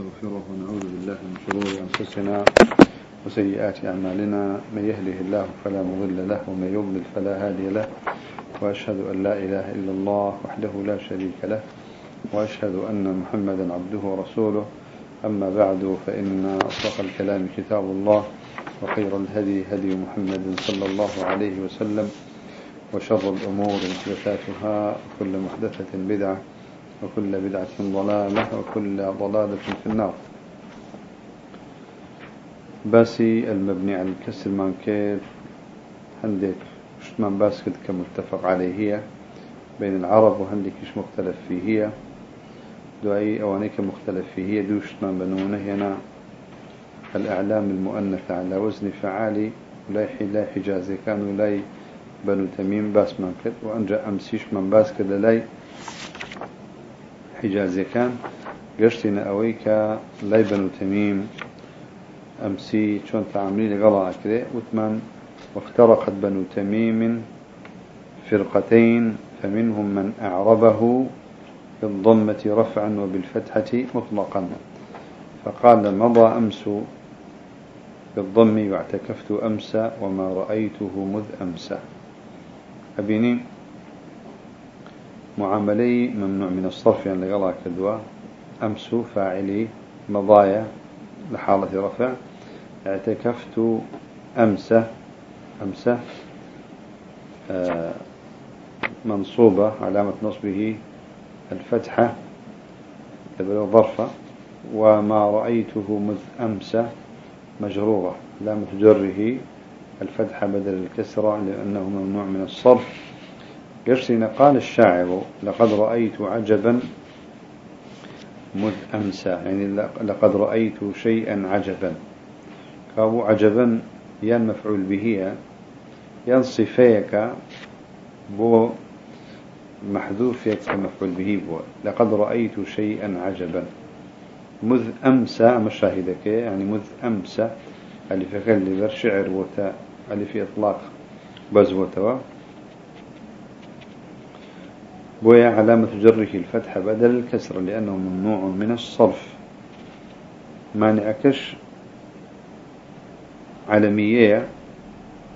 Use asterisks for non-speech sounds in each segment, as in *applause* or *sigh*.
ونستغفره ونعوذ بالله من شرور أنفسنا وسيئات أعمالنا. من يهده الله فلا مضل له ومن يضلل فلا هادي له. وأشهد أن لا إله إلا الله وحده لا شريك له وأشهد أن محمدا عبده ورسوله. أما بعد فإن أصدق الكلام كتاب الله وخير الهدي هدي محمد صلى الله عليه وسلم وشر الأمور محدثاتها وكل محدثة بدعة. وكل بدعة ضلالة وكل ضلالة في النار. باسي المبني على الكسر من كيف عندك من باسكت كمتفق عليه هي. بين العرب وهندك إيش مختلف فيه هي. دعي أوانيك مختلف فيه هي. دوش من بنونه هنا. الأعلام المؤنثة على وزن فعالي لا لا حجازي كانوا لا بنو تميم باس من كد وأنجا أمسيش من باس كد لاي حجازي كان قشتنا أويك لاي بنو تميم أمسي شون تعاملي لقضاء كده وثمان وافترقت بنو تميم فرقتين فمنهم من أعربه بالضمة رفعا وبالفتحة مطلقا. فقال مضى أمس بالضم واعتكفت أمس وما رأيته مذ أمس. أبيني معاملي ممنوع من الصرف يعني لقلا كدوا أمس فاعلي مضايا لحالة رفع. اعتكفت أمس أمس آه منصوبة علامة نصبه الفتحة تبلغ ظرفة وما رأيته مذ أمس مجرورة علامة جره الفتحة بدل الكسرة لأنه ممنوع من الصرف. قرسنا قال الشاعر لقد رأيت عجبا مذ أمسى. يعني لقد رأيت شيئا عجبا. كابو عجبا ين مفعول به ين صفيك بو محذوف مفعول به بو. لقد رأيت شيئا عجبا. مذ أمسى مشاهدك يعني مذ أمسى اللي في اللي شعر وتا اللي في إطلاق بزوتوا بويا علامة جره الفتحة بدل الكسر لأنه ممنوع من الصرف. مانعكش علمية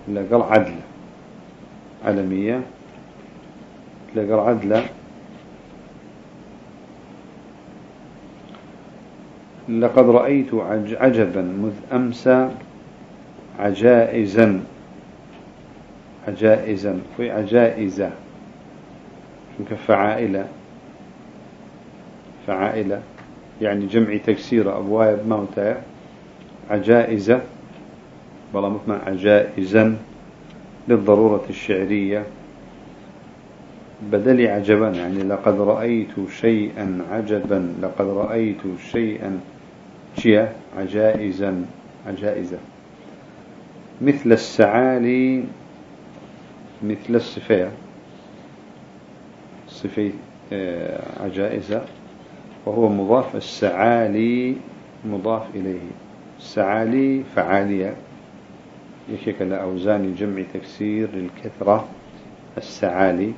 لقل عدل. علمية لقل عدل. لقد رأيت عجبا مذ أمسى عجائزا. عجائزا في عجائزة. فعائلة. فعائلة. يعني جمع تكسير أبواب موتى. عجائزة. بلا مطمع عجائزا. للضرورة الشعرية. بدل عجبا يعني لقد رأيت شيئا عجبا. لقد رأيت شيئا. شيئا عجائزا. عجائزة. مثل السعالي. مثل الصفية صفة آه، عجائزة وهو مضاف السعالي مضاف إليه. السعالي فعالية. يشيك لأوزان جمع تكسير للكثرة. السعالي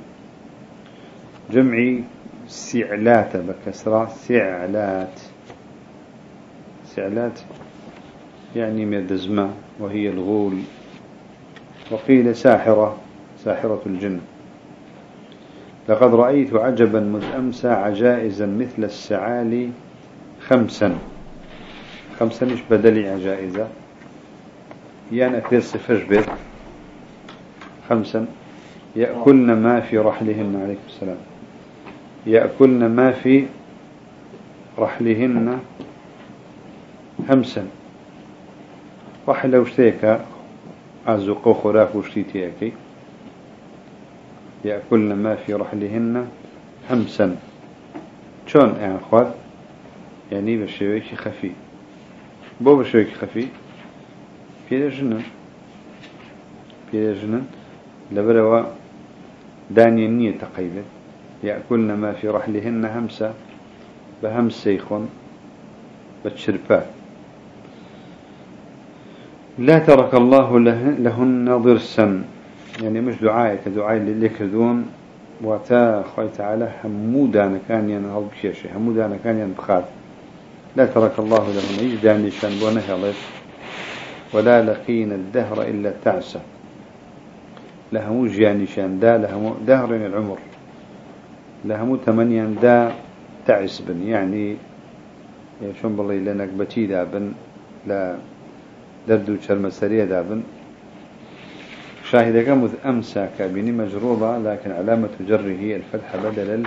جمع سعلات بكسرة. سعلات. سعلات يعني مدزمة وهي الغول. وقيل ساحرة ساحرة الجن. لقد رأيت عجبا مذ أمسى عجائزا مثل السعالي خمسا. خمسا مش بدلي عجائزة. يعني أكثر صفر بيت. خمسا. يأكلن ما في رحلهن. عليكم السلام. يأكلن ما في رحلهن. همسا رحل وشتيك عزق وخراف وشتيتيكي يأكلن ما في رحلهن همسا شون يعني خذ يعني بشويك خفي بو بشويك خفي في جنن في جنن لبروا داني النية تقيبا يأكلن ما في رحلهن همسا بهمس سيخون بتشربات لا ترك الله لهن ضرسا. يعني مش دعائك دعاء اللي كردون وتا خوي تعالى همودانا كان ينهض بشيشة همودانا كان ينبخات لا ترك الله لهم شان بونه ولا لقين الدهر إلا تعسى. لهم جياني شان دا لهم دهر العمر. لهم تمنيا دا تعس بن. يعني شون بالله لنك بتي دابن لا دردو شرم سريع دابن شاهدك مذ أمسى كابيني مجرورة لكن علامة جره الفتح بدل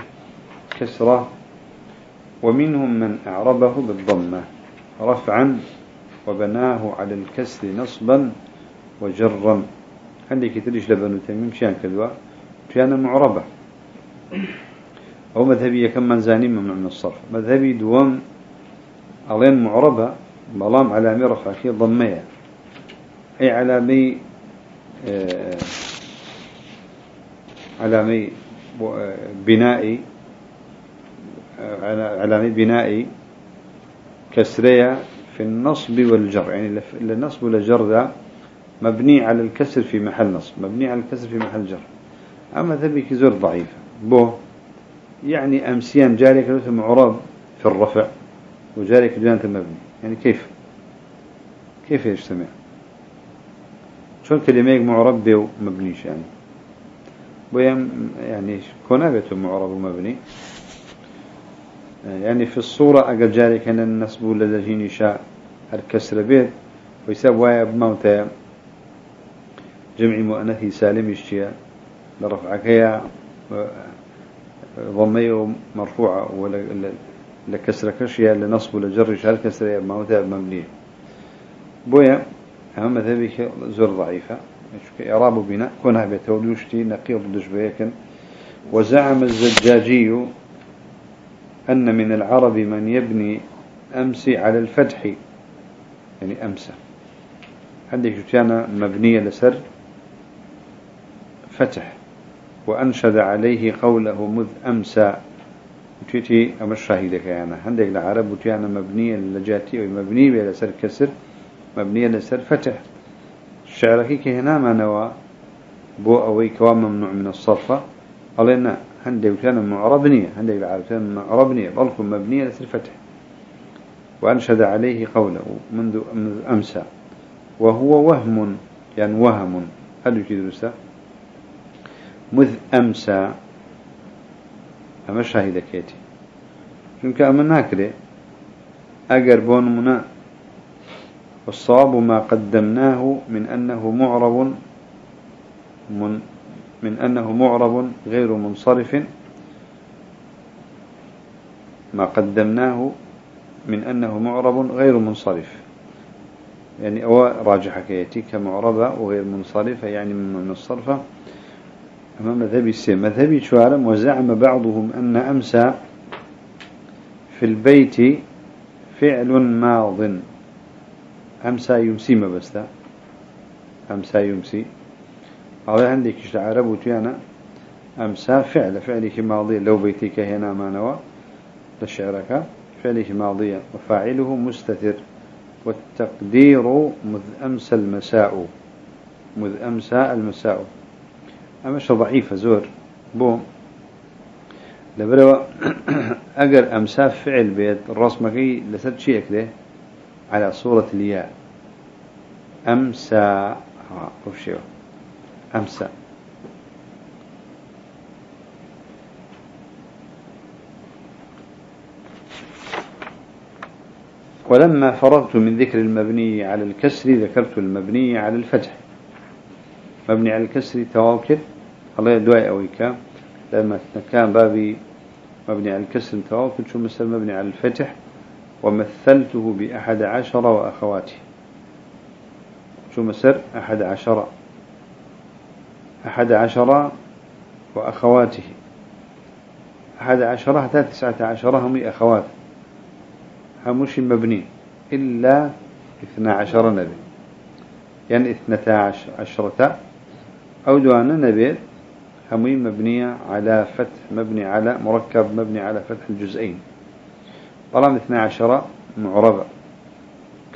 الكسرة. ومنهم من أعربه بالضمة رفعا وبناه على الكسر نصبا وجرا. عندك تريش لبنو تميم شان كدوا؟ كان معربة. أو مذهبي كم من زاني ممنوع من الصرف. مذهبي دوام ألين معربة بلام علامة رفع في ضمية. أي علامة آه علامة بنائي علامة بنائي كسرية في النصب والجر يعني النصب والجر ذا مبني على الكسر في محل نصب مبني على الكسر في محل جر. أما ذبي كزور ضعيفة. بو يعني أمسيان جاري كلمة معرب في الرفع وجاري كلمة مبني. يعني كيف؟ كيف يجتمع؟ شو كلمة معرب ومبنيش يعني بويا يعني كونابة معرب ومبني يعني في الصورة أقل جاري كان النسب لدجين شاء الكسر بيت. ويساب وايا بموتى جمع مؤنثي سالم يشتيا لرفعك هي ضمية مرفوعة ولا لكسر كشيا لنصب لجر شهر كسر بموتى مبنية بويا أهم ذلك زر ضعيفة. إعراب بناء كونها بتولوشتي نقيض دجبيكن وزعم الزجاجي أن من العرب من يبني أمسي على الفتح. يعني أمسى عندك جتانا مبنية لسر فتح. وأنشد عليه قوله مذ أمسى تيتي أما الشاهدة يعني عندك العرب جتانا مبنية لجاتي أو مبنية لسر كسر. مبنية لسر فتح. الشعركي كهنا ما نوى بو أوي كوام ممنوع من الصرفة. قالنا هندي كان معربنية هندي كان معربنية بلكم مبنية لسر الفتح وأنشد عليه قوله منذ أمسى وهو وهم يعني وهم. هل يكيد مذ أمسى أما شاهد كيتي چونك أما ناكري. أجر بون منا والصواب ما قدمناه من أنه معرب من من أنه معرب غير منصرف. ما قدمناه من أنه معرب غير منصرف. يعني أو راجح كيتي كمعربة وغير منصرفة يعني من الصرفة أما مذهبي السيم مذهبي شوارم وزعم بعضهم أن أمسى في البيت فعل ماض. أمسى يمسي ما بس أمسى يمسي. أو عندك عرب وتيانا. أمسى فعل فعلك ماضي لو بيتك هنا ما نوى. لشعرك فعلك ماضية وفاعله مستتر. والتقدير مذ أمسى المساء. مذ أمسى المساء. أمش ضعيفة زور. بو. لبروا *coughs* أجر أمسى فعل بيت الرسمكي لسد شيء كده. على صورة الياء. أمسى ها وفشيو أمسى. ولما فرغت من ذكر المبني على الكسر ذكرت المبني على الفتح. مبني على الكسر تواكل الله يدعي أويك. لما كان بابي مبني على الكسر تواكل شو مثل مبني على الفتح؟ ومثلته بأحد عشر وأخواته. شو مثل أحد عشر. أحد عشر وأخواته. أحد عشر حتى تسعة عشر هم أخوات. همش مبني. إلا اثنا عشر نبي. يعني اثنتا عشرة أو دوانا نبي همي مبنية على فتح مبني على مركب مبني على فتح الجزئين. طالما اثنا عشر معربة.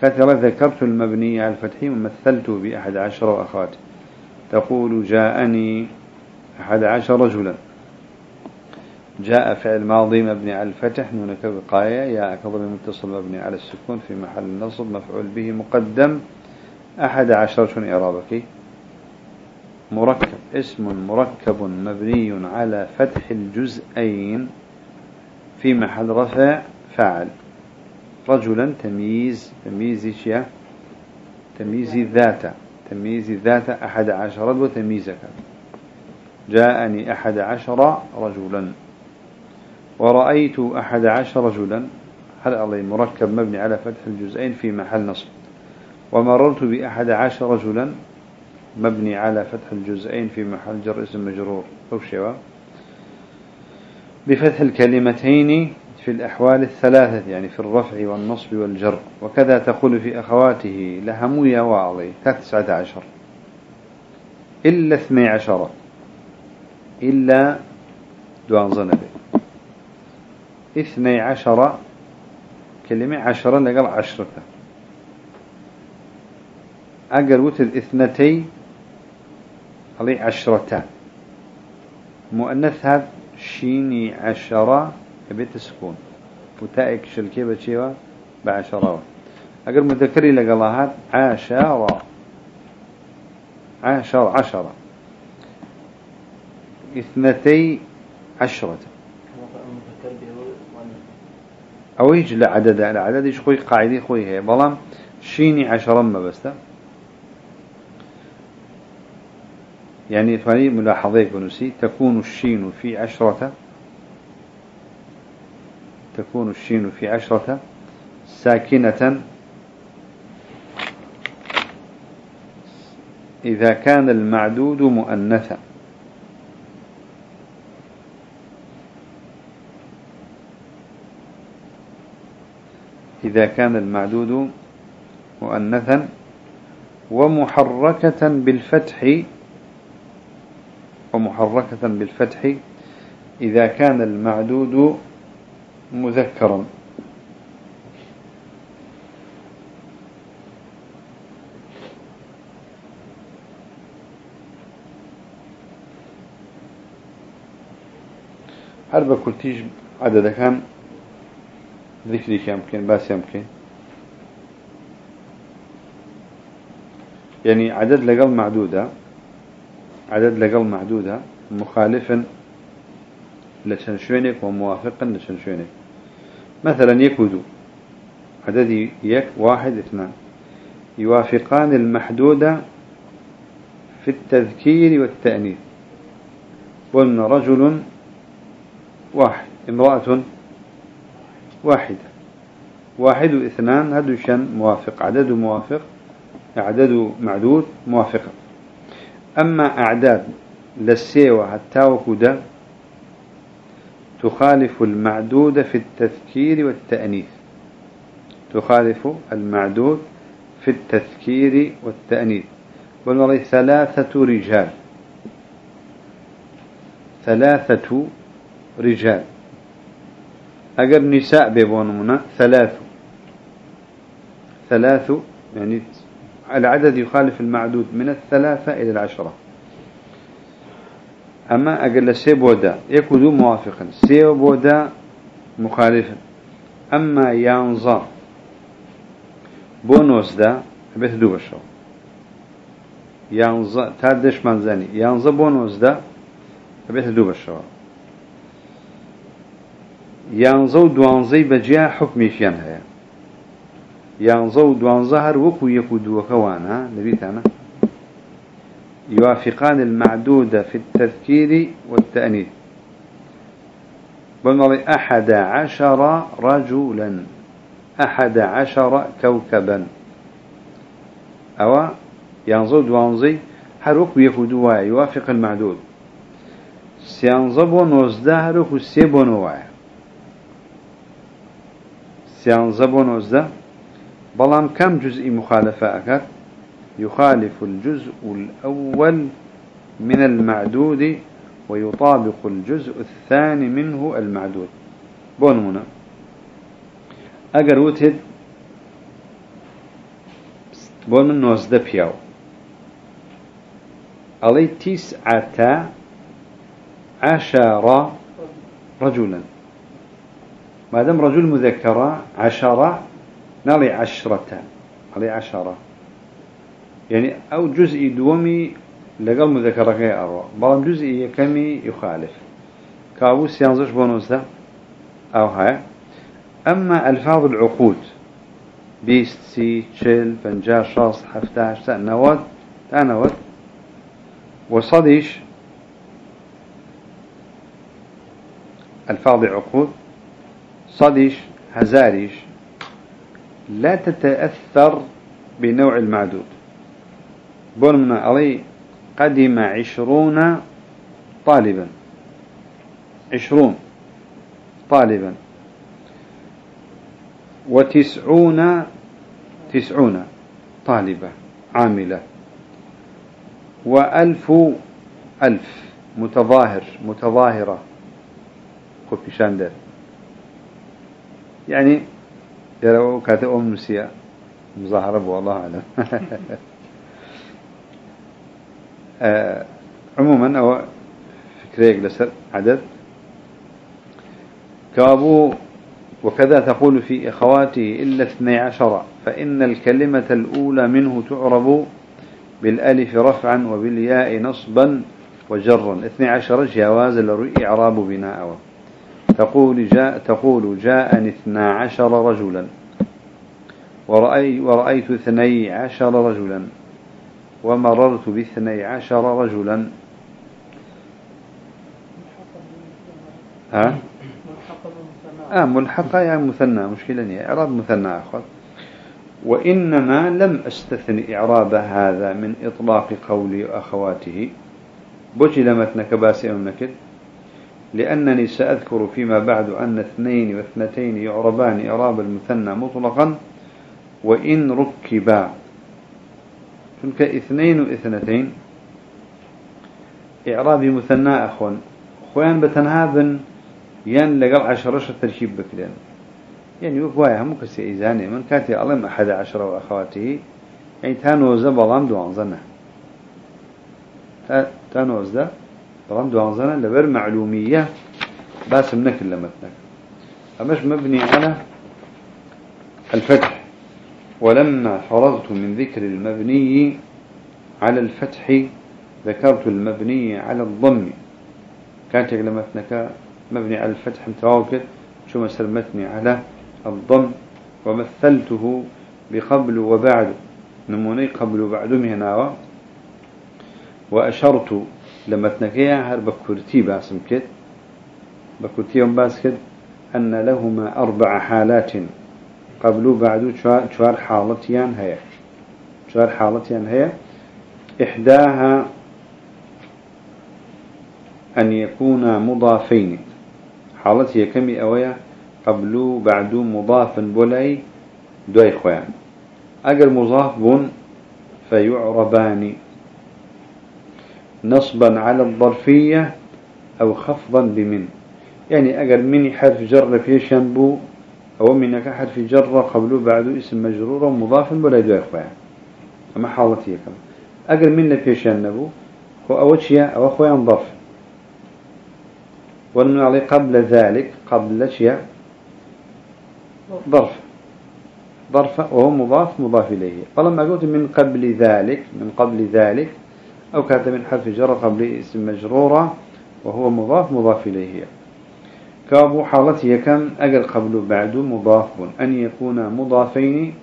كثرة ذكرت المبني على الفتح ومثلته بأحد عشر وأخواته تقول جاءني أحد عشر رجلا. جاء فعل ماضي مبني على الفتح نونك وقاية يا أكبر المتصل مبني على السكون في محل النصب مفعول به مقدم. أحد عشر شن إعرابك مركب. اسم مركب مبني على فتح الجزئين في محل رفع فاعل. رجلا تمييز تمييز شيء تمييز ذات تمييز ذات أحد عشر وتمييزك. جاءني أحد عشر رجلا. ورأيت أحد عشر رجلا. هل الله مركب مبني على فتح الجزئين في محل نصب. ومررت بأحد عشر رجلا مبني على فتح الجزئين في محل جر اسم مجرور. أو شوا بفتح الكلمتين في الأحوال الثلاثة يعني في الرفع والنصب والجر. وكذا تقول في أخواته لهمية وعلي تسعة عشر. إلا اثني عشر. إلا دوان ظنبه اثني عشر كلمة عشرة لقل عشرة. أقل وتر اثنتي علي عشرة. مؤنث هذا شيني عشرة بيت سكون وتائك شلكي بشيوة بعشرة. أقل مذكري لقلها عشرة. عشر عشرة. اثنتي عشرة. أو يجي لعدد العدد إيش خوي قاعدة خوي هي. بلام شيني عشرة ما بس يعني ثاني ملاحظة كنسي تكون الشين في عشرة تكون الشين في عشرة ساكنة. إذا كان المعدود مؤنثا. إذا كان المعدود مؤنثا ومحركة بالفتح ومحركة بالفتح إذا كان المعدود مذكرا. هل كنتيج عدد كان ذكري يمكن بس يمكن يعني عدد لقل معدودة عدد لقل معدودة مخالفا لشنشونك وموافقا لشنشونك مثلا يكودو عدد يك واحد اثنان. يوافقان المحدودة في التذكير والتأنيث. قلنا رجل واحد امرأة واحدة. واحد واثنان هذا شن موافق. عدد موافق عدد معدود موافقة. أما أعداد للسيوة حتى وكدا تخالف المعدود في التذكير والتأنيث. تخالف المعدود في التذكير والتأنيث. والله ثلاثة رجال. ثلاثة رجال. أجر نساء بيبونمنا ثلاث ثلاث يعني العدد يخالف المعدود من الثلاثة إلى العشرة. أما أقل سيبودا يكودو موافقا سيبودا مخالفا. أما ينظر بونوس دا بيت دو بشو. ينظر تادش منزاني ينظر بونوس دا بيت دو بشو. يانزە و دوانزەی بەجیا حکمیشیان هەیە يانزە و دوانزە هەر وەکو یەک و دووەکەوانە لەبیتانە يوافقان المعدود في التذكير والتأنيث. بنظر أحد عشر رجلا. أحد عشر كوكبا. أو ينظر دوانزي هر وكو يفدوا يوافق المعدود. سيانزبو نوزده هر وكو سيبو نوايا سيانزة بونوزدة بلام كم جزء مخالفة أكاد يخالف الجزء الأول من المعدود ويطابق الجزء الثاني منه المعدود. بونمنا أجر وتد بون من نوزدة بياو علي تسعة عشر رجلا ما دام رجل مذكرة عشرة نالي عشرة علي عشرة يعني أو جزء دومي لقل كي أروى بلام جزء كمي يخالف. كابوس ينزش بونوسة أو هاي. أما ألفاظ العقود. بيست سي تشيل فنجا شاص حفتاش تا نواد. تا نواد. وصديش. ألفاظ عقود صديش هزاريش. لا تتأثر بنوع المعدود. بولمنا علي قدم عشرون طالبا. عشرون طالبا. وتسعون تسعون طالبة عاملة. وألف ألف متظاهر متظاهرة. كوبي شاندر. يعني يروا كاتب أم نسيا مظاهرة والله أعلم *laughs* عموما أو فكريك لسر عدد. كابو وكذا تقول في إخواته إلا اثني عشر فإن الكلمة الأولى منه تعرب بالألف رفعا وبالياء نصبا وجرا. اثني عشر جواز لرؤي إعراب بناء. تقول جاء تقول جاءني اثنا عشر رجلا. ورأي ورأيت اثني عشر رجلا. ومررت باثني عشر رجلا. ها؟ آه ملحقة يا مثنى مشكلة هي إعراب مثنى أخذ وإنما لم أستثن إعراب هذا من إطلاق قولي وأخواته بوشي لمتنك باسئ نكد لأنني سأذكر فيما بعد أن اثنين واثنتين يعربان إعراب المثنى مطلقا وإن ركبا. تلك اثنين واثنتين. إعراب مثنى أخوان. خوان بتنهابن ين لقل عشرة تركيب بكلين. يعني وكوايا هم كسي إيزاني. من كاتي ألم أحد عشرة وأخواته. يعني تانوز بلام دوان زنة. تانوز ده بلام دوان زنة لبر معلومية باسم نكل لمتنك. أمش مبني على الفتح. ولما فرغت من ذكر المبني على الفتح ذكرت المبني على الضم. كانت لمتنك مبني على الفتح متواكد شو مثل متني على الضم. ومثلته بقبل وبعد نموني قبل وبعد مهناوة. وأشرت لما تنكيها هر بكرتي باسم كد بكرتي يوم باس كد أن لهما أربع حالات. قبل وبعد شوار حالتيان هي شوار حالتيان هي إحداها أن يكون مضافين. حالەتی یەکەمی ئەوەیە قبلو بعدو مضافا بۆلای دوای خۆیان ئەگەر مضاف بوون فيعربان. نصبا على الظرفية أو خفضا بمن. يعني ئەگەر منی حرف جر في شنبو أو منك حرف جر قبلو بعدو اسم مجرور مضاف بۆلای دوای خۆیان أما حالتي كم أجر من في شنبو هو أوشيا أو خوان ظرف ونن عليه قبل ذلك قبل شيء ظرف ظرف وهو مضاف مضاف إليه. فلما قلت من قبل ذلك من قبل ذلك أو كانت من حرف جر قبل اسم مجرورة وهو مضاف مضاف إليه. كابو حالته كم أجل قبل بعد مضاف أن يكون مضافين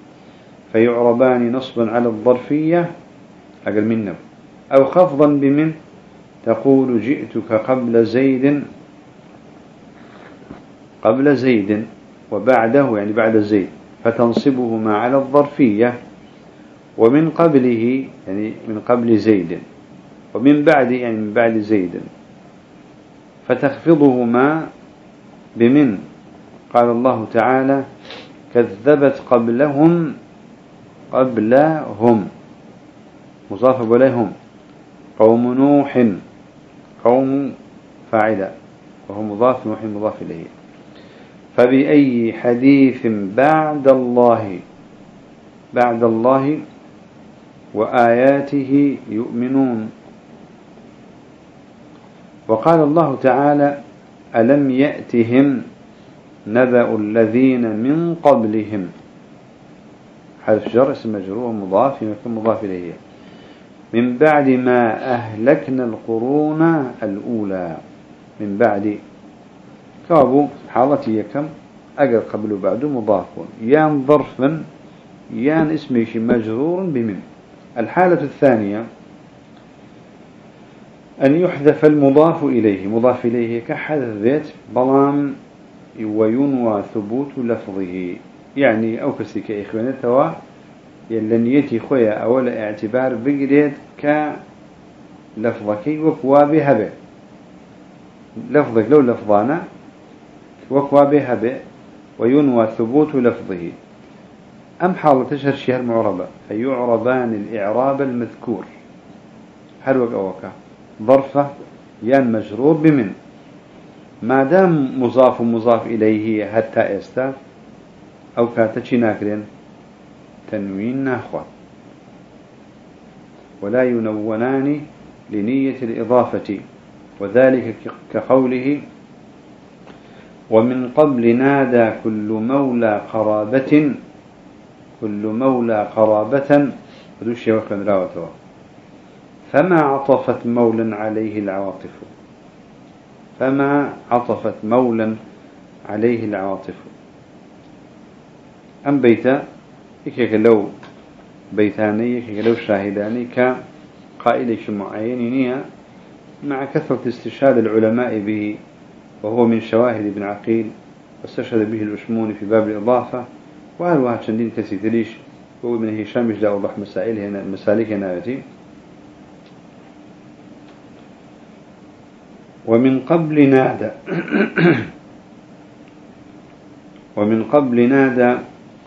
فيعربان نصبا على الظرفية أجل منه أو خفضا بمن تقول جئتك قبل زيد قبل زيد وبعده يعني بعد زيد فتنصبهما على الظرفية ومن قبله يعني من قبل زيد ومن بعد يعني من بعد زيد فتخفضهما بمن؟ قال الله تعالى كذبت قبلهم قبلهم. مضاف إليهم. قوم نوح قوم فاعلة وهو مضاف نوح مضاف إليه. فبأي حديث بعد الله بعد الله وآياته يؤمنون؟ وقال الله تعالى ألم يأتهم نبأ الذين من قبلهم؟ حرف جر اسم مجرور مضاف يكون مضاف إليه. من بعد ما أهلكنا القرون الأولى. من بعد. كابو حالتي يكم أجر قبل بعد مضاف يان ظرفا يان اسمه مجرور بمن. الحالة الثانية. أن يحذف المضاف إليه. مضاف إليه كحذف ذات بلام وينوى ثبوت لفظه. يعني أو كسيك إخوانه توا يلنيتي خويا أول اعتبار بقريد ك لفظك وكوابها به. لفظك لو لفظانا وكوابها به وينوى ثبوت لفظه. أم حالة تشهر شهر المعربة؟ فيعربان الإعراب المذكور. هل وقع وقع؟ ظرفة يان مجرور بمن. ما دام مضاف مضاف إليه حتى إستا أو كاتشي ناكرين تنوين ناخوة ولا ينونان لنية الإضافة وذلك كقوله ومن قبل نادى كل مولى قرابة كل مولى قرابة ودوشي وكان فما عطفت مولا عليه العواطف فما عطفت مولا عليه العواطف أم بيتا يكيك لو بيتاني يكيك لو شاهداني كقائل معينين مع كثرة استشهاد العلماء به وهو من شواهد ابن عقيل واستشهد به الأشمون في باب الإضافة وهل واحد شندين كسي تليش هو من هشام يجد أوضح مسائل هنا مسالك هنا يتي ومن قبل نادى. *clears throat* ومن قبل نادى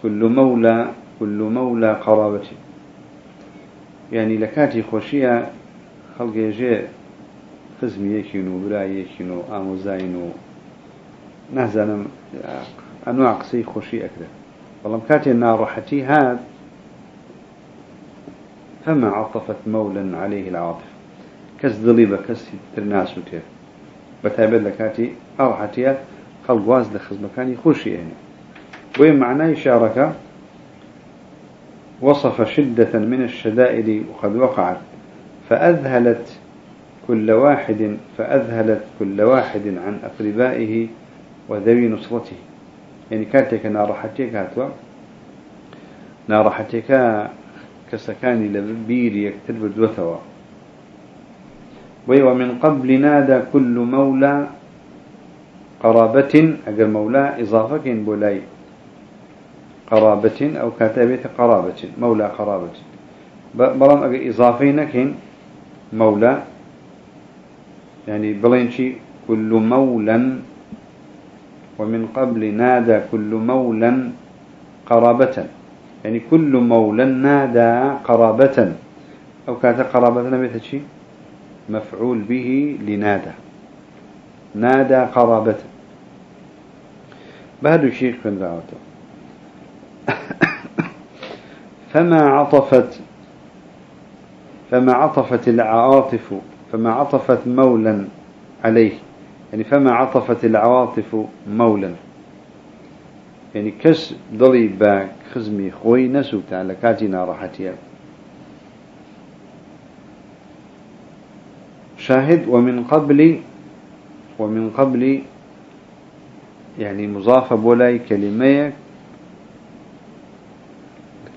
كل مولى كل مولى قرابتي يعني لكاتي خوشية خلق يجي خزمي يكينو براي يكينو آموزاينو نهزانا أنواع قصي خوشي أكثر والله كاتي النار رحتي هاد فما عطفت مولا عليه العاطف. كس ضليبة كس ترناس وتير بتابد لكاتي أرحتي خلق واز دخز مكاني خوشي يعني وين معناه شارك وصف شدة من الشدائد وقد وقعت. فأذهلت كل واحد فأذهلت كل واحد عن أقربائه وذوي نصرته. يعني كاتك نارحتك هاتوا. نارحتك كسكاني لبير يكتب دوثوا ومن قبل نادى كل مولى قرابة أجر مولى إضافة بولاي. قرابة أو كاتبة قرابة مولى قرابة. بلام أجر إضافينك مولى. يعني بلينشي كل مولا ومن قبل نادى كل مولا قرابة. يعني كل مولا نادى قرابة. أو كانت قرابة مثل شيء مفعول به لنادى. نادى قرابة بهذا الشيء كن دعوته *coughs* فما عطفت فما عطفت العواطف فما عطفت مولا عليه. يعني فما عطفت العواطف مولا. يعني كس ضلي باك خزمي خوي نسو تعالى كاتنا راحتيا. شاهد ومن قبل ومن قبل يعني مضافة بولاي كلميك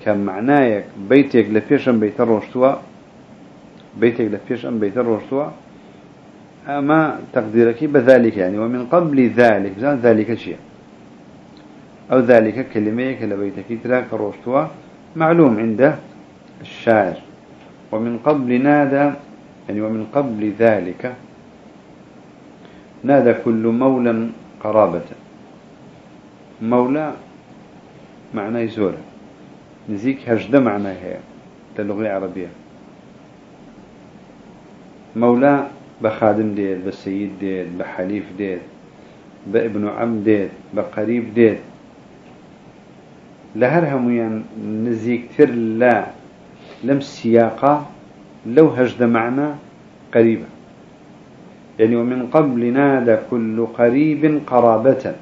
كان معنايك بيتك لفيشن بيت الرشتوى. بيتك لفيشن بيت الرشتوى. أما تقديرك بذلك يعني. ومن قبل ذلك. ذلك شيء. أو ذلك كلميك لبيتك تراك الرشتوى. معلوم عند الشاعر. ومن قبل نادى يعني ومن قبل ذلك نادى كل مولى قرابة. مولى معناه زورة نزيك هجدة معناه هي اللغة العربية. مولى بخادم ديت بسيد ديت بحليف ديت بابن عم ديت بقريب ديت. هميان نزيك تر لا لم سياقة لو هجد معنا قريبة يعني ومن قبل نادى كل قريب قرابة.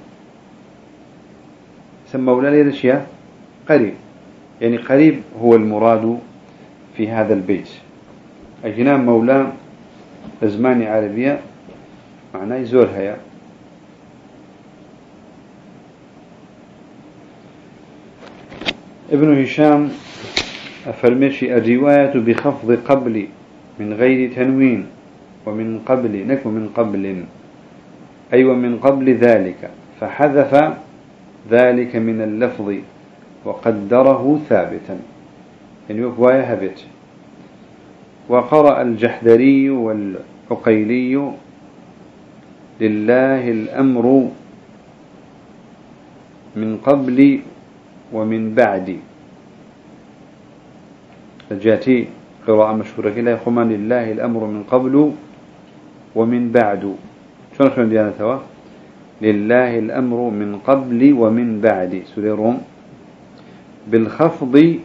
سمى ولا الأشياء قريب. يعني قريب هو المراد في هذا البيت. أجنام مولاه زمان عربية معناه زور هيا. ابن هشام فرمشي الرواية بخفض قبل من غير تنوين ومن قبل نك من قبل أي ومن قبل ذلك فحذف ذلك من اللفظ وقدره ثابتا. يعني رواية هبت. وقرأ الجحدري والعقيلي لله الأمر من قبل ومن بعد. جاتي قراءة مشهورة كلا يخما لله الأمر من قبل ومن بعد. شو شلون ديانا توا؟ لله الأمر من قبل ومن بعد. روم بالخفض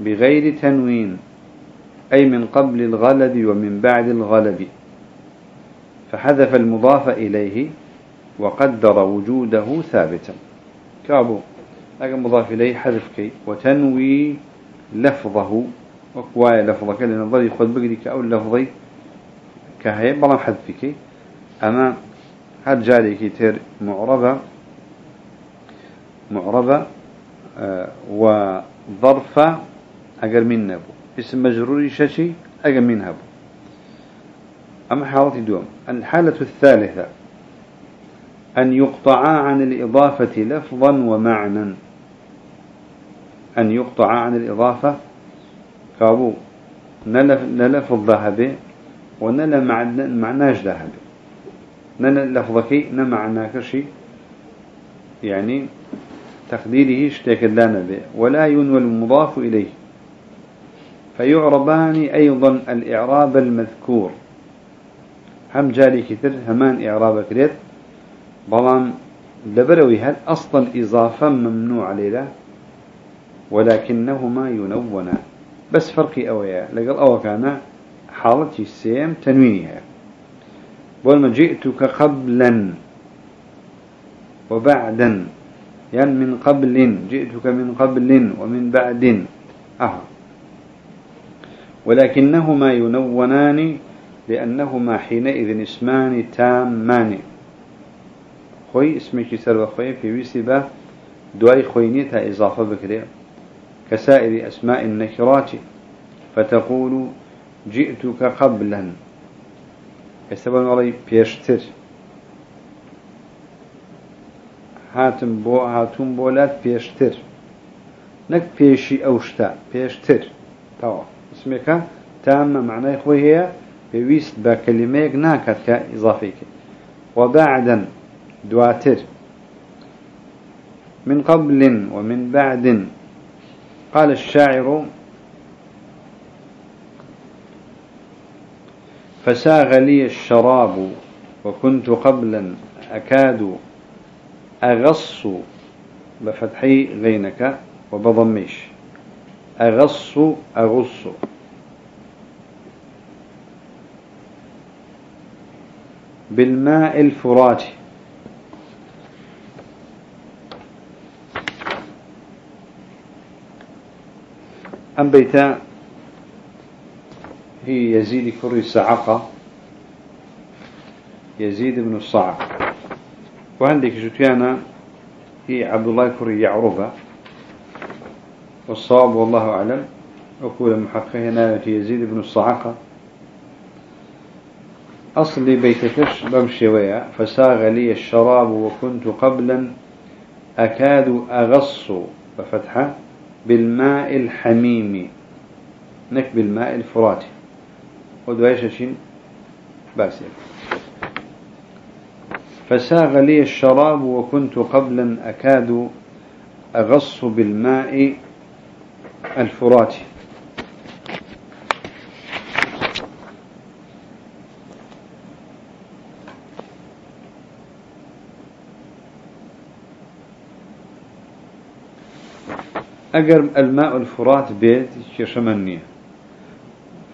بغير تنوين أي من قبل الغلب ومن بعد الغلب. فحذف المضاف إليه وقدر وجوده ثابتا. كابو أجا مضاف إليه حذف كي. وتنوي لفظه وقوايا لفظك لأن الضري خذ بقريك أو اللفظي كهي بلا حذفك. أما هل جاري كتير معربة معربة آه وظرفة أقل من نبو. اسم مجرور ششي أقل من هبو. أما حالة دوم الحالة الثالثة أن يقطعا عن الإضافة لفظا ومعنى أن يقطعا عن الإضافة كابو نلف الذهب ونلا معناش ذهب. نلا لفظك نمعناك شيء يعني تقديره اشتاك لنا به. ولا ينوى المضاف إليه. فيعربان أيضا الإعراب المذكور. هم جاري كثير همان إعراب كريت. بلان لبروي هل أصلا إضافة ممنوع عليه ولكنهما ينونان بس فرقي أويا. لقل أو كان حالتي السيم تنوينها بولما جئتك قبلا وبعدا. يعني من قبل جئتك من قبل ومن بعد. أه ولكنهما ينونان لأنهما حينئذ اسمان تامان. خوي اسمك سر خوي في ويسبة. دواي خوينيتها إضافة بكريه كسائر أسماء النكرات فتقول جئتك قبلا. يستبون علي بيشتر. هاتم بو هاتم بولات بيشتر. نك بيشي أوشتا بيشتر. طبعا. اسمك تام معناه خوي هي بويست بكلمة ناكت كإضافيك. وبعدا دواتر. من قبل ومن بعد. قال الشاعر فساغ لي الشراب وكنت قبلا أكاد أغص بفتحي غينك وبضميش. أغص أغص. بالماء الفراتي أم بيتا هي يزيد كري سعقة يزيد بن الصعق وعندك جتيانا هي عبد الله كري يعربة والصواب والله أعلم أقول المحقق هنا يزيد بن الصعقة أصلي بيتكش بمشي ويا فساغ لي الشراب وكنت قبلا أكاد أغص بفتحة. بالماء الحميم. نك بالماء الفراتي. ودوايش شين؟ باسل فساغ لي الشراب وكنت قبلا أكاد أغص بالماء الفراتي. أجر الماء الفرات بيت كشمنية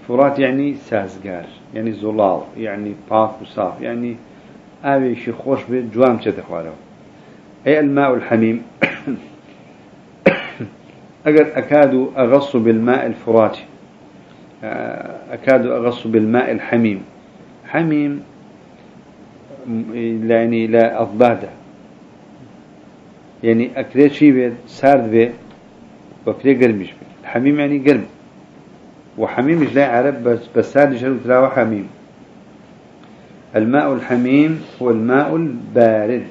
فرات يعني سازقار يعني زلال يعني باك وصاف يعني أبي شي خوش بجوام جوام تدخواله أي الماء الحميم أقد أكاد أغص بالماء الفراتي أكاد أغص بالماء الحميم حميم يعني لا أضباده يعني أكري شي بيت سارد بيت وأكري قرمش. حميم يعني قرم. وحميم لا عرب بس بس سارد شرط تلاوة حميم. الماء الحميم هو الماء البارد.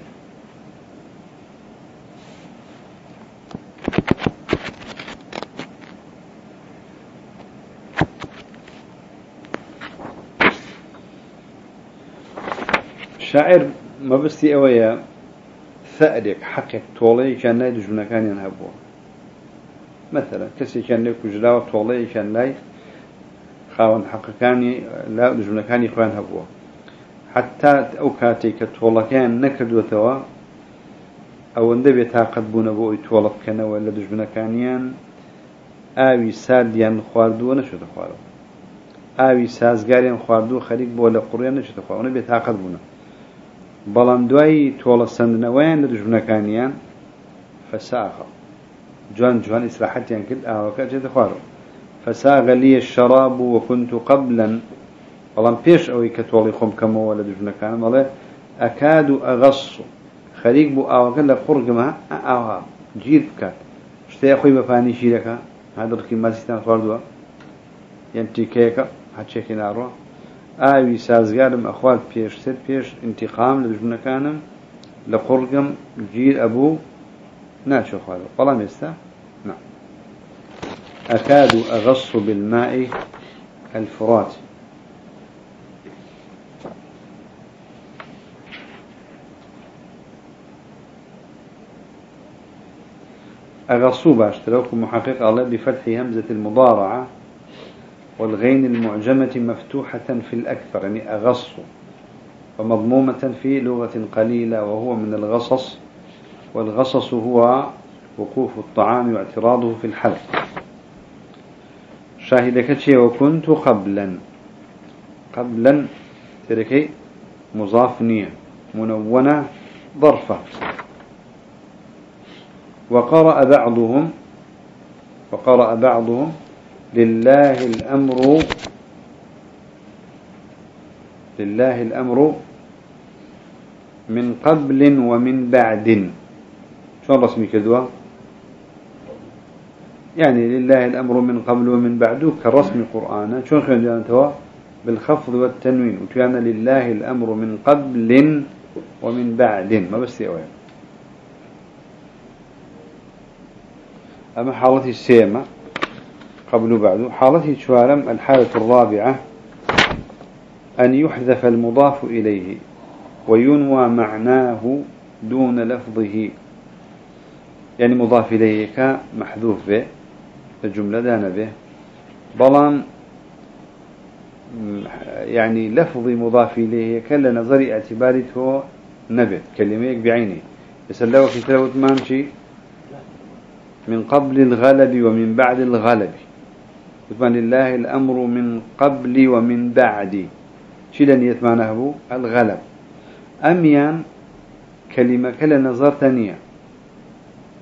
شاعر ما بستي أويا ثأرك حقك طولي كان لا دجمنا كان ينهبوه مەتەرە کەسێکیان لێ کوژراوە تۆڵەیەکیان لای خاوەن حەقەکانی لا دژونەکانی خۆیان هەبووە. حتا ئەو کاتێک کە تۆڵەکەیان نەکردوێتەوە ئەوەندە بێت تااقەت بوونە بۆ ئەوی تۆڵە بکەنەوە لە دژبنەکانیان ئاوی سادیان خواردووە نەشێتە خوارەوە. ئاوی سازگاریان خواردوو خەریک بۆ لە قوڕێن نەشێتە خواونە بێت تااقەت بوونە. بەڵام دوایی تۆڵە سندنەوەیان لە دژبنەکانیان فەساخە جوان جوان ئیسراحەتیان کرد ئاوەکە جێتە خوارەوە فساغ لي الشراب وكنت قبلا. بەڵام پێش ئەوەی کە تۆڵی خۆم کەمەوە لە دژمنەکانم بەڵێ ئەکاد و ئەغەس خەریک بوو ئاوەکە لە قوڕگمە ئاوا گیر بکات. شتەیە خۆی بەپانی شیرەکە هادڵکی ماسیتان خواردووە. یان تیکەیەکە هەچێکی ناڕوە ئاوی سازگارم ئەخوات پێشتر پێش انتقام لە دژمنەکانم لە قڕگەم گیر ئەبوو. ناچۆ خوارەوە بەڵام ئێستا أكاد أغص بالماء الفرات. أغصو باشتراك محقق الله بفتح همزة المضارعة والغين المعجمة مفتوحة في الأكثر يعني أغص ومضمومة في لغة قليلة وهو من الغصص والغصص هو وقوف الطعام واعتراضه في الحلق. شاهدك شيء وكنت قبلا. قبلا تركي مضاف نية. منونة ظرفة. وقرأ بعضهم وقرأ بعضهم لله الأمر لله الأمر من قبل ومن بعد. شو رسمي كذوة يعني لله الأمر من قبل ومن بعد كرسم قرآن شو خير توا بالخفض والتنوين. وتيانا لله الأمر من قبل ومن بعد. ما بس يوين أما حالتي السيمة قبل بعد حالته شوارم الحالة الرابعة أن يحذف المضاف إليه وينوى معناه دون لفظه. يعني مضاف إليه كمحذوف به الجملة دان به. بلان يعني لفظ مضاف إليه كلا نظر اعتبارته نبت كلمة بعينه في تلوت مانشي من قبل الغلب ومن بعد الغلب. يثمان لله الأمر من قبل ومن بعد. شلن يثمانه بو؟ الغلب. أميان كلمة كلا نظر تانية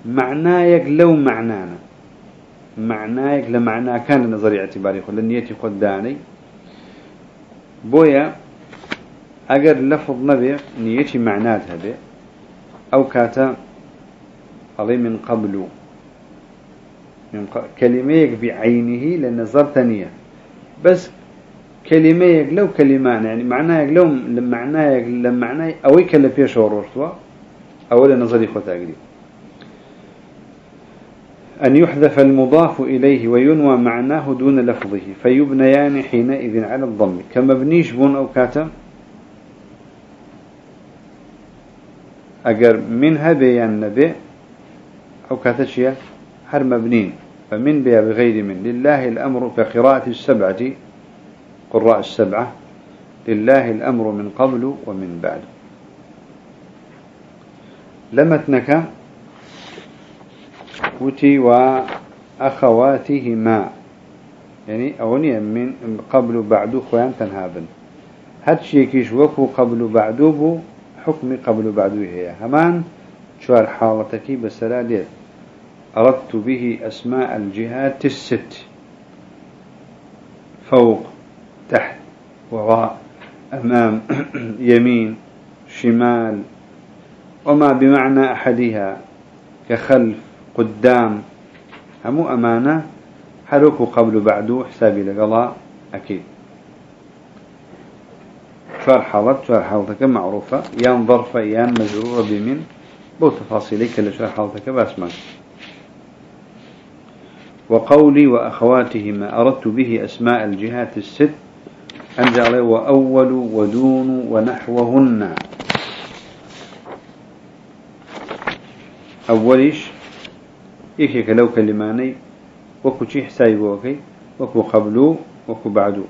معنايك لو معنانا. معنايك لمعنى كان نظري اعتباري خل قد داني. بويا أجر لفظ نبي نيتي معنات هذا أو كاتا علي من قبله من كلمة بعينه لنظر ثانية بس كلمة لو كلمان يعني معناه لو معناه لمعناه أو يكلم فيه شورشتوا أولا نظري خطأ قريب أن يحذف المضاف إليه وينوى معناه دون لفظه فيبنيان حينئذ على الضم. كمبنيش بون أو كاتم؟ أجر منها بيان نبي أو كاتشيا هر مبنين فمن بها بغير من. لله الأمر كقراءة السبعة قراء السبعة. لله الأمر من قبل ومن بعد. لمتنك وتي وأخواتهما. يعني أونيا من قبل بعد خوان تنهابن. هاد شيكيش وكو قبل بعدو بو حكم قبل بعدو هي. همان شوار حالتك بسرادية أردت به أسماء الجهات الست. فوق تحت وراء أمام *clears throat* يمين شمال. وما بمعنى أحدها؟ كخلف قدام. همو أمانة حرك قبل بعد حسابي لقضاء أكيد. شوار حالات شوار حالتك معروفة. يان ظرفة يان مجرورة بمن. بو تفاصيلك لشوار حالتك باسمان وقولي وأخواتهما أردت به أسماء الجهات الست. أنجل وأول ودون ونحوهن. أوليش إيش لو كلماني وكو شي حسابي بوكي وكو قبلو وكو بعدو.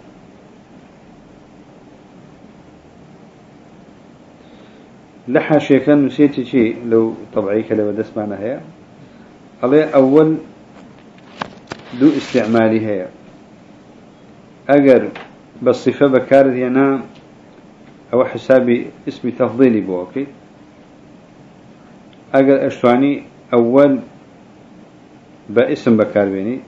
لحا شيكا نسيتي شيء لو طبعي كلا ودس معنا هي عليه أول دو استعمالي هي أجر بالصفة بكارد هنا أو حسابي اسم تفضيلي بوكي. أجر أشتواني أول باسم بكار بيني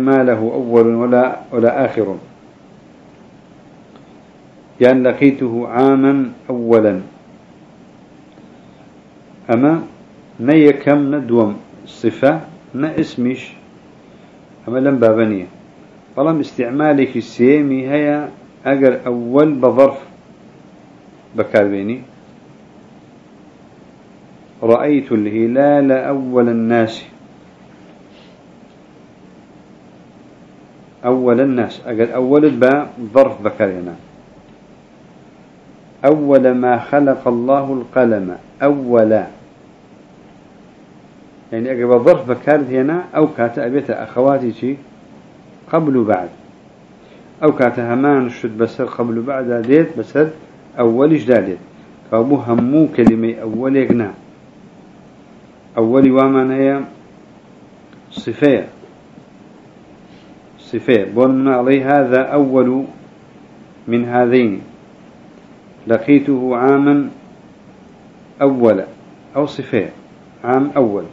ما له أول ولا ولا آخر. يعني لقيته عاما أولا. أما نيكم ندوم صفة ما اسمش. أما لم بابنية فلم استعمالك السيمي هي أجر أول بظرف بكار بيني رأيت الهلال أول الناس. أول الناس. أقل أول باء ظرف بكرنا أول ما خلق الله القلم. أولا يعني أقل ظرف بكارت هنا. أو كات أبيت أخواتي شي قبل بعد أو كات همان شد بسر قبل بعد ديت بسر أول جدادت فأبو همو كلمة أول يقنع أول وامن هي صفية صفية بون عليه هذا أول من هذين. لقيته عاما أولا أو صفية عام أول.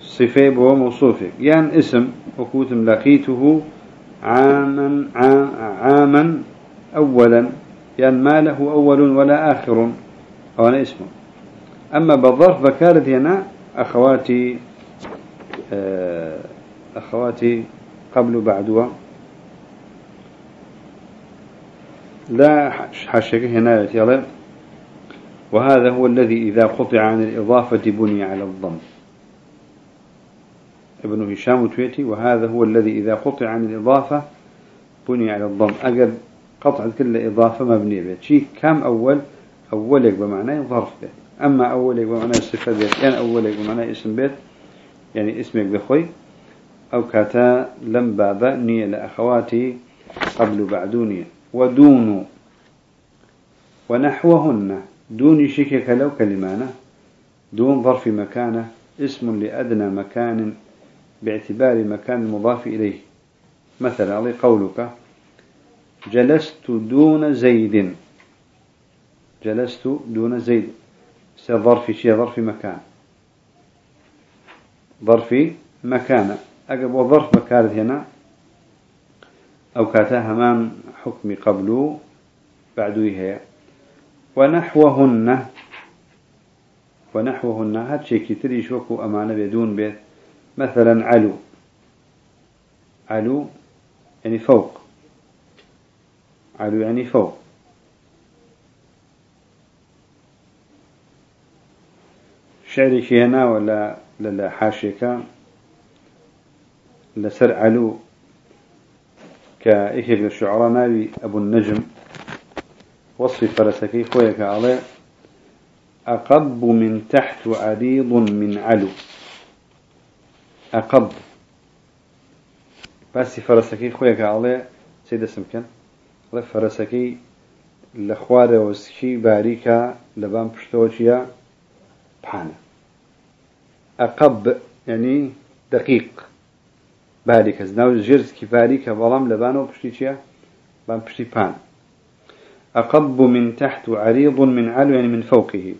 صفية بو موصوفة. يعني اسم وكوتم لقيته عاما عاما أولا. يعني ما له أول ولا آخر. أو أنا اسمه. أما بالظرف بكارت هنا أخواتي آه، أخواتي قبل بعدها لا حاشك هنا يلا وهذا هو الذي إذا قطع عن الإضافة بني على الضم. ابن هشام تويتي وهذا هو الذي إذا قطع عن الإضافة بني على الضم. أجل قطع كل إضافة مبنية به شيء كم أول؟ أولك بمعنى ظرف. به أما أولك بمعنى صفة بيت يعني أولك بمعنى اسم بيت يعني اسمك بخوي أو كاتا لم بابا نية لأخواتي قبل بعدونية ودون ونحوهن. دون شكك لو كلمانة. دون ظرف مكانة. اسم لأدنى مكان باعتبار مكان المضاف إليه. مثلا علي قولك. جلست دون زيد. جلست دون زيد. ظرف شيء ظرف مكان. ظرف مكان. أقب وظرف مكان هنا أو كاتا همان حكم قبله بعدوها ونحوهن ونحوهن هاد شيء كتير يشوكوا أمانة بدون بيت. مثلا علو. علو يعني فوق. علو يعني فوق. شعري هنا ولا لا حاشيك. لسر علو كإيش الشعراء ناوي أبو النجم. وصف فرسكي خويك عليه أقب من تحت عريض من علو. أقب بس فرسكي خويك عليه سيد اسمكن فرسكي لخواره وسكي باریکە لبان پشتۆچیە بحانة. أقب يعني دقيق. باري كز ناو جرز كفاري كبلام لبانو بشتي بان بشتي بان أقب من تحت عريض من علو يعني من فوقه.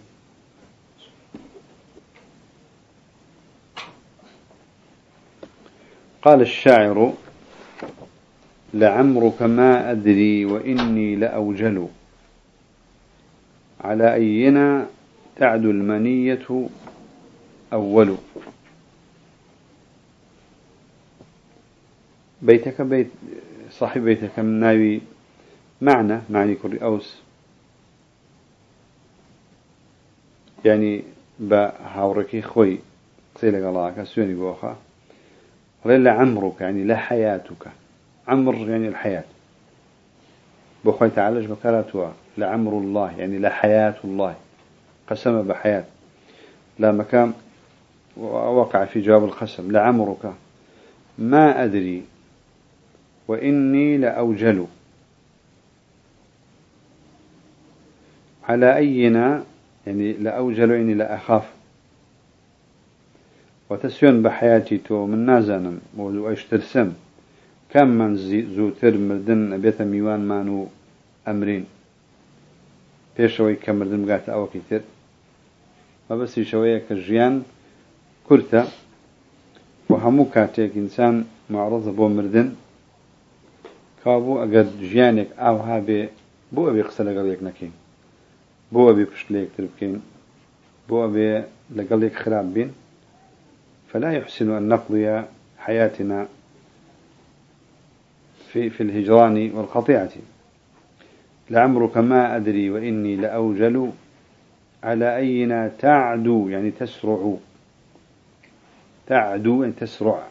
قال الشاعر لعمرك ما أدري وإني لأوجل. على أينا تعدو المنية أول بيتك بيت صاحب بيتك ناوي معنى معني كل أوس. يعني بهاوركي خوي قصيلة الله سوني بوخا. ولا عمرك يعني لا حياتك. عمر يعني الحياة. بخوي تعالج بكراتوا لعمر الله يعني لا حياة الله. قسم بحياة. لا مكان وقع في جواب القسم لعمرك. ما أدري. وإني لأوجل. على أينا يعني لأوجل إني لأخاف. وتسيون بە حیاتی تۆ من نازانم. وەیش ترسم. کام من زووتر مردن بێتە میوانمان و ئەمرین. پێشەوەی کە مردن بگاتە ئەوەکی تر. مەبەستی شەوەیە کە ژیان کورتە و هەموو کاتێک ئینسان معڕزە بۆ مردن بێ بۆ ئەبێ قسە لەگەڵ یەک نەکەین بۆ ئەبێ پشت لە یەکتر بکەین بۆ ئەبێ لەگەڵ یەک خراپ بین فلا يحسن أن نقضي حياتنا في في الهجران والقطيعة لعمرك ما أدري وإني لأوجل على أينا تعدو يعني تسرع. تعدو يعني تسرع.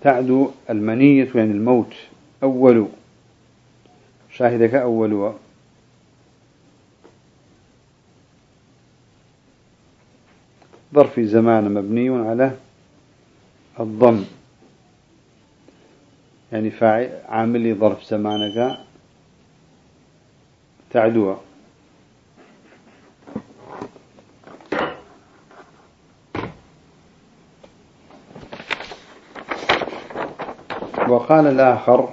تعدو المنية يعني الموت. أول شاهدك أول. ظرف زمان مبني على الضم. يعني فاعل عامل ظرف زمانك تعدوه وقال الآخر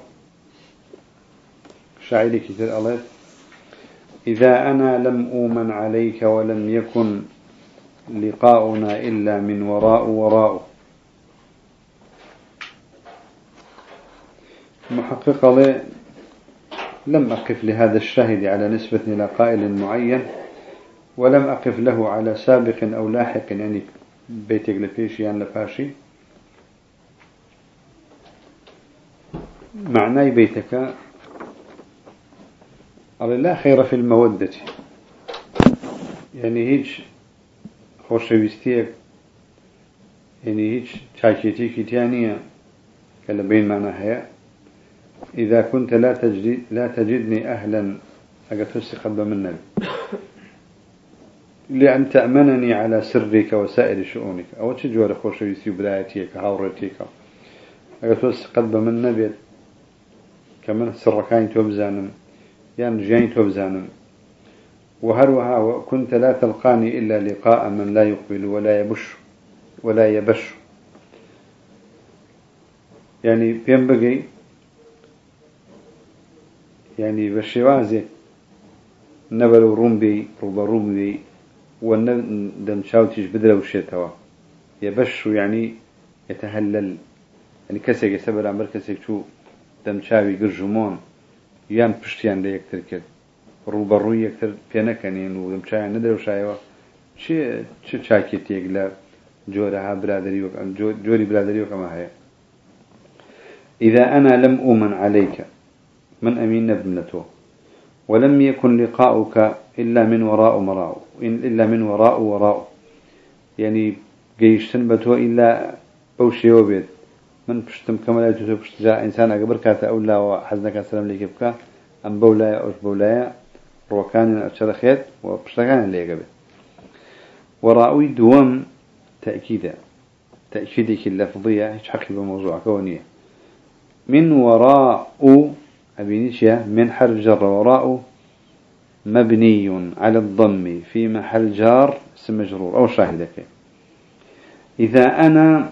شاعري كثير الله إذا أنا لم أومن عليك ولم يكن لقاؤنا إلا من وراء وراء. محقق لم أقف لهذا الشاهد على نسبة إلى قائل معين ولم أقف له على سابق أو لاحق يعني بيتك لفيشي يعني لفاشي معناي بيتك. قال لا خير في المودة. يعني هيج خوشويستيك يعني هيج تاكيتيكي تانية كلا بين معنى هي إذا كنت لا تجد لا تجدني أهلا. أقتوسي قبل منك لأن تأمنني على سرك وسائر شؤونك. أو تجوار خوشويستي وبلايتيك هاورتيك أقتوسي قبل من نبيت كمان سركاين توبزانم. يعني جاين توبزانم. وهروها وكنت لا تلقاني إلا لقاء من لا يقبل ولا يبش ولا يبش. يعني بينبغي يعني بشوازي نبل رومبي روبا رومبي ونم شاوتيش بدل وشيتوا يبش يعني يتهلل. يعني كسيك يسبر عمر كسيك شو؟ دەمچاوی گرژمۆن یان پشتیان لە یەکتر کرد. ڕوبەڕووی یەکتر پێ نەکەنین و دەمچیان نەدەوشایەوە. چ چاکێتێک لە جۆرەها برادری جۆری برادری وەکەمە هەیە؟ إذا أنا لم أؤمن عليك من أمين نبنته ولم يكن لقاؤك إلا من وراء مراء. إلا من وراء وراء. يعني جيشتن بتو إلا بوشي وبيت من بشتم كما لا بشت جاء إنسان أقبر كات أولا وحزنك السلام ليك بكا أم بولايا أو بولايا روكان أشر خير وبشتكان اللي قبل وراوي دوام تأكيدا تأكيدك اللفظية هيش حقي بموضوع كونية من وراء أبينيشيا من حرف جر وراء مبني على الضم في محل جار اسم مجرور. أو شاهدك إذا أنا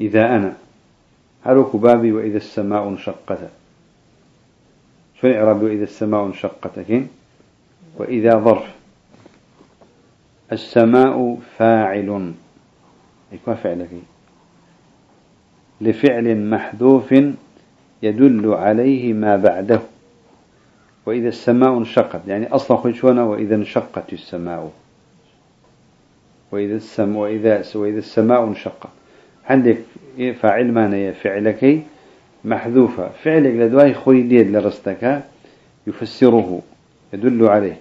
إذا أنا. هلوك بابي وإذا السماء انشقت شو الإعراب وإذا السماء انشقت كين؟ وإذا ظرف. السماء فاعل. يكون فعلك لفعل محذوف يدل عليه ما بعده. وإذا السماء انشقت. يعني أصلا خشونا وإذا انشقت السماء. وإذا السماء وإذا وإذا السماء انشقت. عندك فاعل ما فعلك محذوفة. فعلك لدواي خوي ديد لرستك يفسره يدل عليه.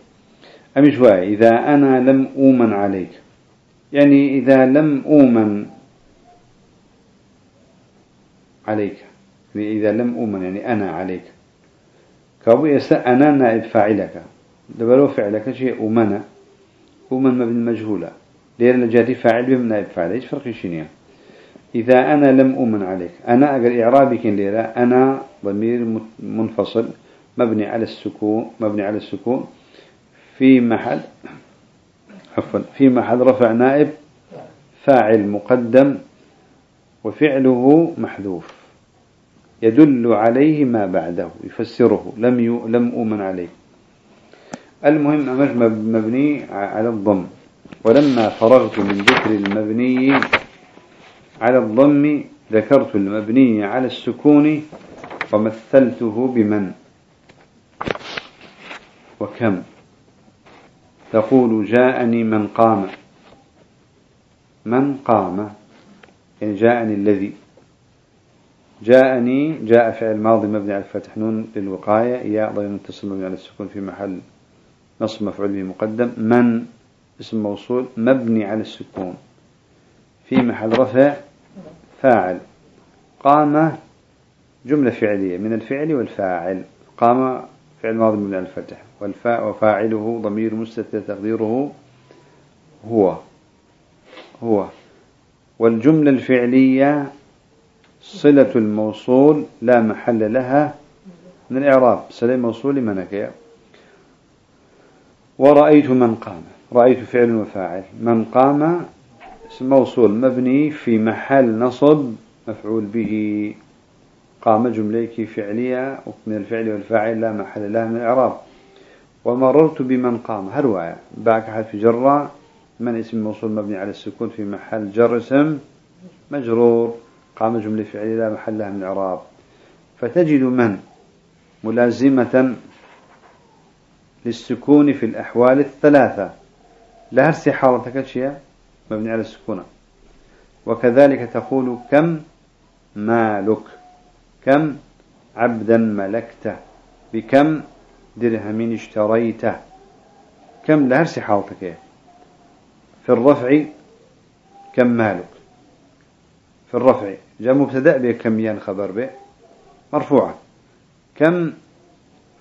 أمش إذا أنا لم أؤمن عليك. يعني إذا لم أؤمن عليك. يعني إذا لم أؤمن يعني أنا عليك. كابو يسا أنا نائب فاعلك. دبلو فعلك شيء أؤمن أؤمن مبني مجهولة. لأن لجاتي فاعل بهم نائب فاعل. إيش فرق شنيا؟ إذا أنا لم أؤمن عليك أنا أقل إعرابي كن ليلة أنا ضمير منفصل مبني على السكون مبني على السكون. في محل عفوا في محل رفع نائب فاعل مقدم وفعله محذوف. يدل عليه ما بعده يفسره لم ي... لم أؤمن عليه. المهم أمر مبني على الضم. ولما فرغت من ذكر المبني على الضم ذكرت المبني على السكون ومثلته بمن؟ وكم؟ تقول جاءني من قام. من قام؟ يعني جاءني الذي. جاءني جاء فعل ماضي مبني على الفتح نون للوقاية يا ضمير متصل مبني على السكون في محل نصب مفعول به مقدم. من؟ اسم موصول مبني على السكون. في محل رفع فاعل. قام جملة فعلية من الفعل والفاعل. قام فعل ماضي على الفتح. والفاء وفاعله ضمير مستتر تقديره هو. هو. والجملة الفعلية صلة الموصول لا محل لها من الإعراب. صلة موصول منك ورأيت من قام. رأيت فعل وفاعل. من قام اسم موصول مبني في محل نصب مفعول به. قام جمليك فعلية من الفعل والفاعل لا محل لها من الإعراب ومررت بمن قام. هرواية باك حرف جرة. من اسم موصول مبني على السكون في محل جر اسم مجرور. قام جملة فعلية لا محل لها من الإعراب فتجد من؟ ملازمة للسكون في الأحوال الثلاثة. لا هرسي حالتك شيء مبني على السكون وكذلك تقول كم مالك؟ كم عبدا ملكته؟ بكم درهم اشتريته؟ كم لهرسي حالتك في الرفع كم مالك؟ في الرفع جاء مبتدأ به كميان خبر به؟ مرفوعة كم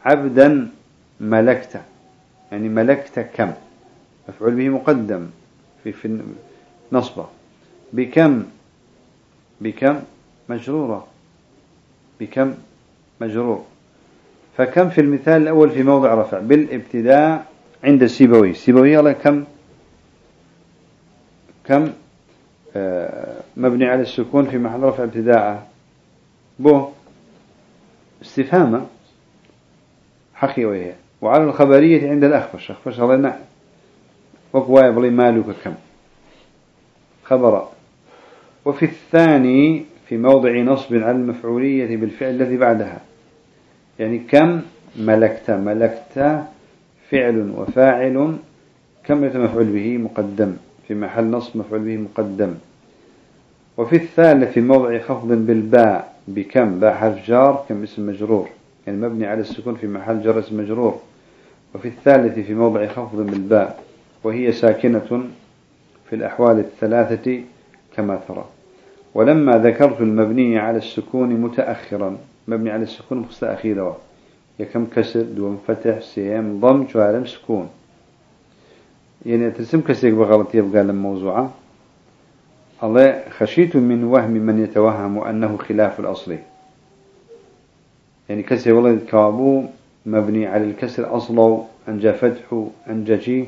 عبدا ملكت يعني ملكت كم؟ مفعول به مقدم. في في نصبة. بكم بكم مجرورة. بكم مجرور. فكم في المثال الأول في موضع رفع؟ بالابتداء عند السيبوي. سيبوي على كم كم آه، مبني على السكون في محل رفع ابتداء بو استفهام حقي وهي. وعلى الخبرية عند الأخفش. أخفش الله وقوايا بلي مالك كم. خبر. وفي الثاني في موضع نصب على المفعولية بالفعل الذي بعدها. يعني كم ملكت ملكت فعل وفاعل كم يتمفعل به مقدم. في محل نصب مفعول به مقدم. وفي الثالث في موضع خفض بالباء بكم باء حرف جار كم اسم مجرور. يعني مبني على السكون في محل جر اسم مجرور. وفي الثالث في موضع خفض بالباء وهي ساكنة في الأحوال الثلاثة كما ترى. ولما ذكرت المبني على السكون متأخرا مبني على السكون مستأخيرا يكم كسر دون فتح سيام ضم شوارم سكون. يعني ترسم كسيك بغلط يبقى للموضوعة الله خشيت من وهم من يتوهم أنه خلاف الأصل. يعني كسر والله كابو مبني على الكسر أصلا أنجا فتح أنجا جي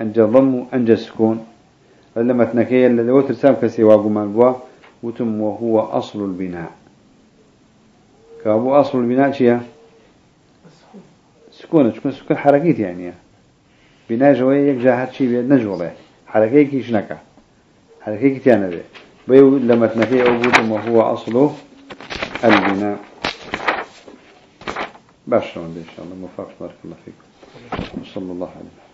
أنجا ضم أنجا سكون فلما تنكي اللي هو ترسام كسي واقمان بوا وتم وهو أصل البناء. كابو أصل البناء شيء سكون. سكون سكون حركيت يعني. بناء جوية يك شيء بيد نجولة. حركة كيش نكا حركة كتيانا به بيو لما تنكي أبوتم وهو أصله البناء. باشا إن شاء الله. موفق بارك الله فيكم. صلى الله عليه